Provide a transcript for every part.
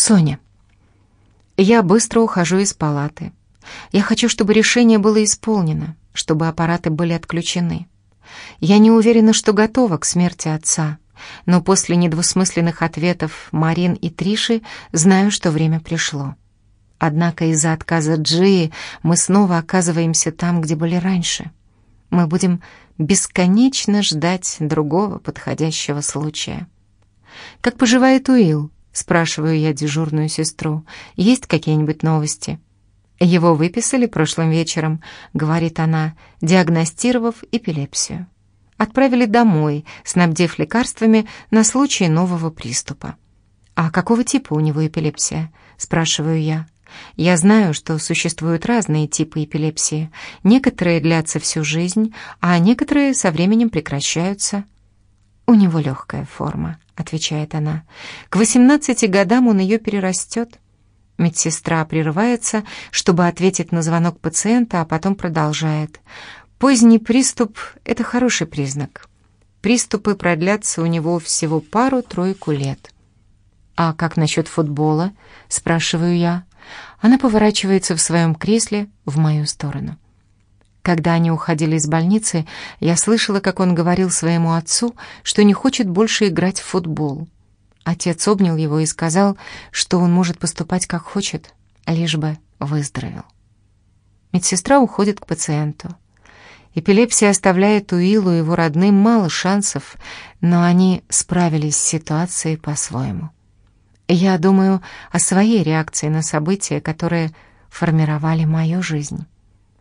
Соня. Я быстро ухожу из палаты. Я хочу, чтобы решение было исполнено, чтобы аппараты были отключены. Я не уверена, что готова к смерти отца, но после недвусмысленных ответов Марин и Триши знаю, что время пришло. Однако из-за отказа Джии мы снова оказываемся там, где были раньше. Мы будем бесконечно ждать другого подходящего случая. «Как поживает Уилл?» — спрашиваю я дежурную сестру. «Есть какие-нибудь новости?» «Его выписали прошлым вечером», — говорит она, диагностировав эпилепсию. Отправили домой, снабдив лекарствами на случай нового приступа. «А какого типа у него эпилепсия?» — спрашиваю я. Я знаю, что существуют разные типы эпилепсии. Некоторые длятся всю жизнь, а некоторые со временем прекращаются. «У него легкая форма», — отвечает она. «К 18 годам он ее перерастет». Медсестра прерывается, чтобы ответить на звонок пациента, а потом продолжает. «Поздний приступ — это хороший признак. Приступы продлятся у него всего пару-тройку лет». «А как насчет футбола?» — спрашиваю я. Она поворачивается в своем кресле в мою сторону. Когда они уходили из больницы, я слышала, как он говорил своему отцу, что не хочет больше играть в футбол. Отец обнял его и сказал, что он может поступать как хочет, лишь бы выздоровел. Медсестра уходит к пациенту. Эпилепсия оставляет Уиллу и его родным мало шансов, но они справились с ситуацией по-своему. Я думаю о своей реакции на события, которые формировали мою жизнь.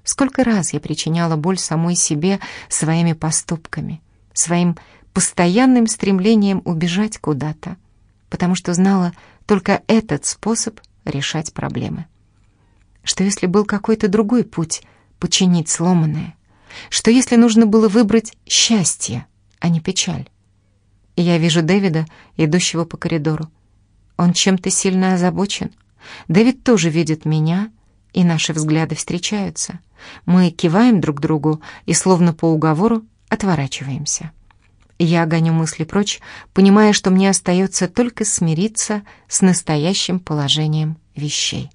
Сколько раз я причиняла боль самой себе своими поступками, своим постоянным стремлением убежать куда-то, потому что знала только этот способ решать проблемы. Что если был какой-то другой путь починить сломанное? Что если нужно было выбрать счастье, а не печаль? И я вижу Дэвида, идущего по коридору. Он чем-то сильно озабочен. Дэвид тоже видит меня, и наши взгляды встречаются. Мы киваем друг другу и, словно по уговору, отворачиваемся. Я гоню мысли прочь, понимая, что мне остается только смириться с настоящим положением вещей.